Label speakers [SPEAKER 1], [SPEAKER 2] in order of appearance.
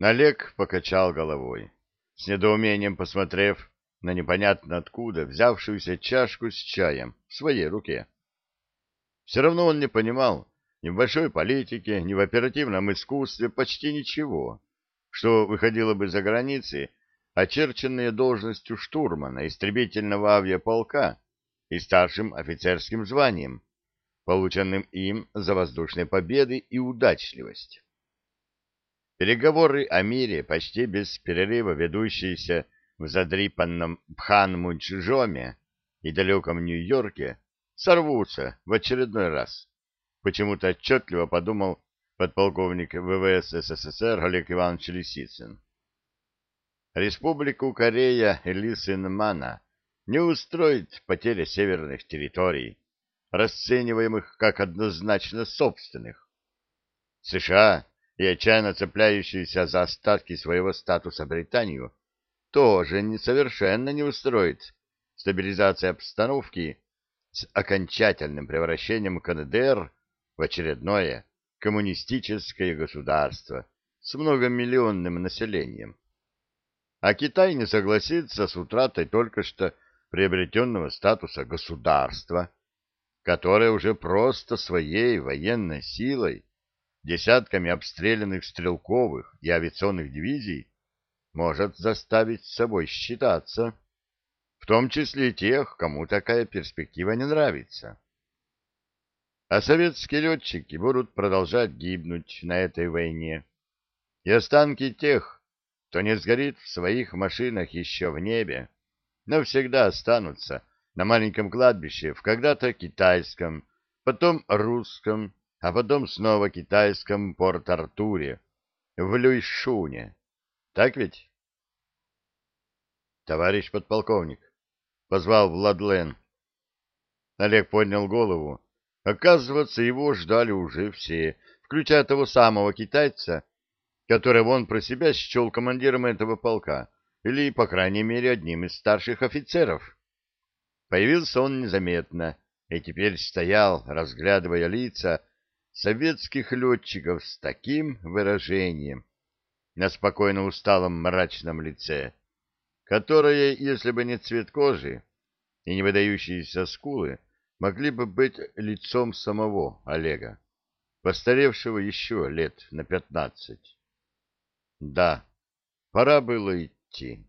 [SPEAKER 1] Олег покачал головой, с недоумением посмотрев на непонятно откуда взявшуюся чашку с чаем в своей руке. Все равно он не понимал ни в большой политике, ни в оперативном искусстве почти ничего, что выходило бы за границы, очерченные должностью штурмана истребительного авиаполка и старшим офицерским званием, полученным им за воздушные победы и удачливость. Переговоры о мире, почти без перерыва ведущиеся в задрипанном Пханмунчжоме и далеком Нью-Йорке, сорвутся в очередной раз. Почему-то отчетливо подумал подполковник ВВС СССР Олег Иванович Лисицын. Республику Корея Лисынмана не устроит потеря северных территорий, расцениваемых как однозначно собственных. США и отчаянно цепляющиеся за остатки своего статуса Британию тоже не совершенно не устроит стабилизация обстановки с окончательным превращением КНДР в очередное коммунистическое государство с многомиллионным населением. А Китай не согласится с утратой только что приобретенного статуса государства, которое уже просто своей военной силой десятками обстрелянных стрелковых и авиационных дивизий может заставить с собой считаться, в том числе и тех, кому такая перспектива не нравится. А советские летчики будут продолжать гибнуть на этой войне, и останки тех, кто не сгорит в своих машинах еще в небе, навсегда останутся на маленьком кладбище в когда-то китайском, потом русском, а потом снова китайском Порт-Артуре, в Люйшуне. Так ведь? Товарищ подполковник, позвал Владлен. Олег поднял голову. Оказывается, его ждали уже все, включая того самого китайца, которого он про себя счел командиром этого полка, или, по крайней мере, одним из старших офицеров. Появился он незаметно и теперь стоял, разглядывая лица советских летчиков с таким выражением на спокойно усталом мрачном лице, которое, если бы не цвет кожи и не выдающиеся скулы, могли бы быть лицом самого Олега, постаревшего еще лет на пятнадцать. Да, пора было идти.